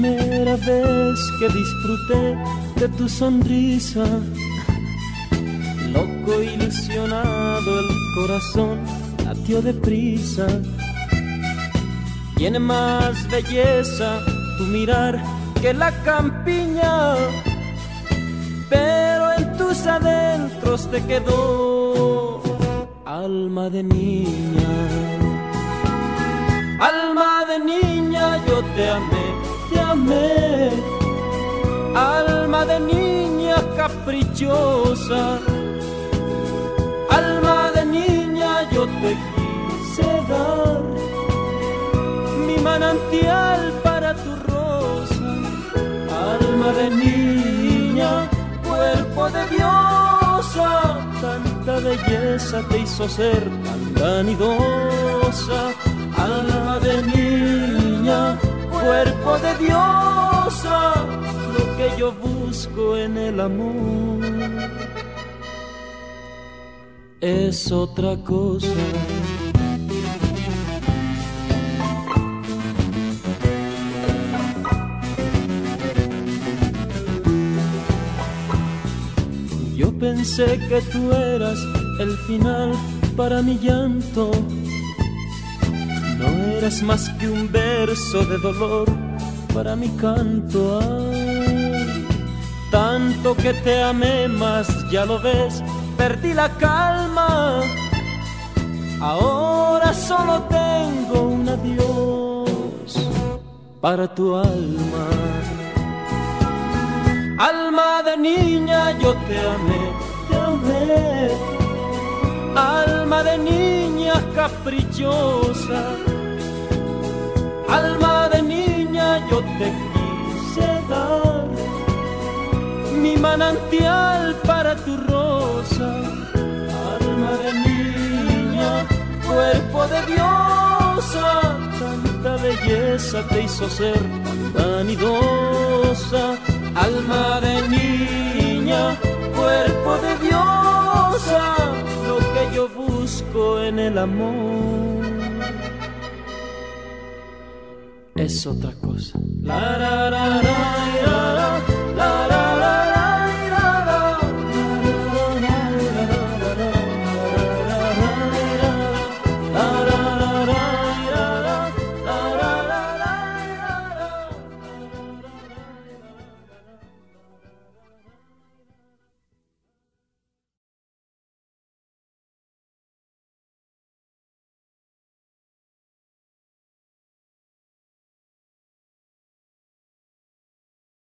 primera vez que disfruté de tu sonrisa. Loco ilusionado el corazón latió deprisa. Tiene más belleza tu mirar que la campiña, pero en tus adentros te quedó alma de niña. Alma de niña, yo te amé, Alma de niña caprichosa. Alma de niña, yo te quise dar mi manantial para tu rosa. Alma de niña, cuerpo de diosa, tanta belleza te hizo ser tan vanidosa alma de niña, cuerpo de diosa, lo que yo busco en el amor es otra cosa. Yo pensé que tú eras el final para mi llanto eras más que un verso de dolor para mi canto. Ay, tanto que te amé más, ya lo ves, perdí la calma. Ahora solo tengo un adiós para tu alma. Alma de niña, yo te amé, te amé. Alma de niña caprichosa alma de niña, yo te quise dar mi manantial para tu rosa, alma de niña, cuerpo de diosa, tanta belleza te hizo ser vanidosa, alma de niña, cuerpo de diosa, lo que yo busco en el amor. Es otra cosa.